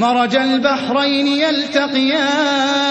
مرج البحرين يلتقيان.